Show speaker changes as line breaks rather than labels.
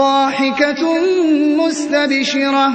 ضاحكة مستبشرة